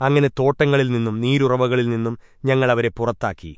അങ്ങനെ തോട്ടങ്ങളിൽ നിന്നും നീരുറവകളിൽ നിന്നും ഞങ്ങൾ അവരെ പുറത്താക്കി.